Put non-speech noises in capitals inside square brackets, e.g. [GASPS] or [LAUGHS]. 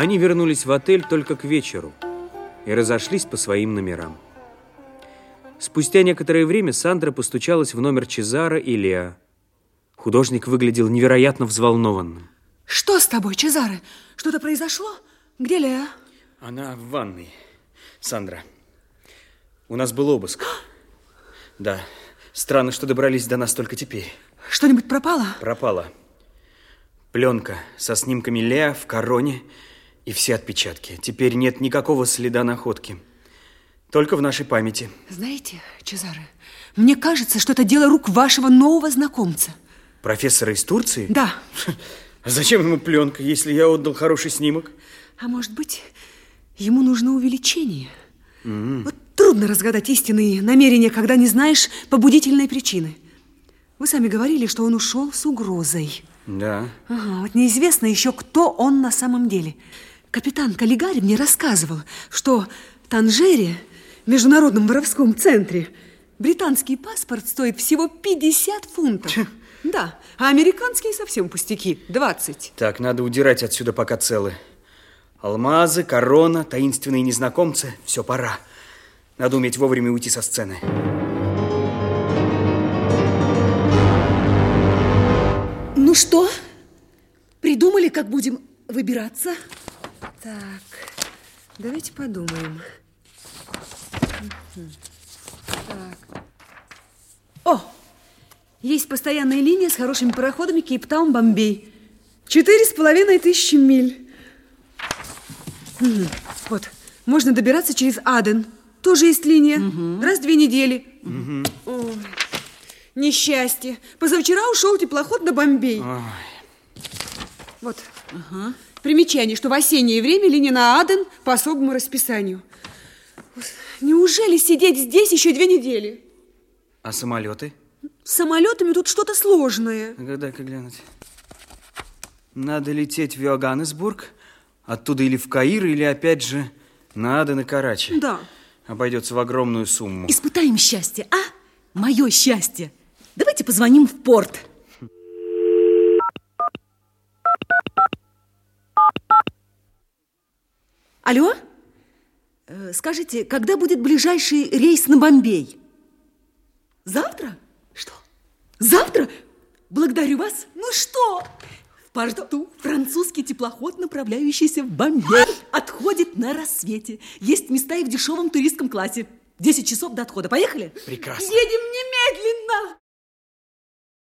Они вернулись в отель только к вечеру и разошлись по своим номерам. Спустя некоторое время Сандра постучалась в номер Чезара и Леа. Художник выглядел невероятно взволнованным. Что с тобой, Чезаре? Что-то произошло? Где Леа? Она в ванной, Сандра. У нас был обыск. [GASPS] Да, странно, что добрались до нас только теперь. Что-нибудь пропало? Пропала. Пленка со снимками Леа в короне и все отпечатки. Теперь нет никакого следа находки. Только в нашей памяти. Знаете, Чезаре, мне кажется, что это дело рук вашего нового знакомца. Профессора из Турции? Да. [LAUGHS] А зачем ему пленка, если я отдал хороший снимок? А может быть, ему нужно увеличение? Mm -hmm. Вот трудно разгадать истинные намерения, когда не знаешь побудительной причины. Вы сами говорили, что он ушел с угрозой. Да. Ага, вот неизвестно еще, кто он на самом деле. Капитан Каллигари мне рассказывал, что в Танжере, в Международном воровском центре, британский паспорт стоит всего 50 фунтов. Да, а американские совсем пустяки, 20. Так, надо удирать отсюда, пока целы. Алмазы, корона, таинственные незнакомцы. Все, пора. Надо уметь вовремя уйти со сцены. Что, придумали, как будем выбираться? Так, давайте подумаем. Так. О, есть постоянная линия с хорошими пароходами Кейптаун-Бомбей. Четыре с половиной тысячи миль. Вот, можно добираться через Аден. Тоже есть линия. Угу. Раз в две недели. Угу. Несчастье. Позавчера ушел теплоход на Бомбей. Ой. Вот. Ага. Примечание, что в осеннее время линия на Аден по особому расписанию. Неужели сидеть здесь еще две недели? А самолеты? С самолетами тут что-то сложное. Дай-ка глянуть. Надо лететь в Йоганнесбург, оттуда или в Каир, или опять же на Аден и Карачи. Да. Обойдется в огромную сумму. Испытаем счастье, а? Мое счастье. Давайте позвоним в порт. Алло? Э, скажите, когда будет ближайший рейс на Бомбей? Завтра? Что? Завтра? Благодарю вас. Ну что? В порту французский теплоход, направляющийся в Бомбей, отходит на рассвете. Есть места и в дешевом туристском классе. 10 часов до отхода. Поехали? Прекрасно. Едем немедленно.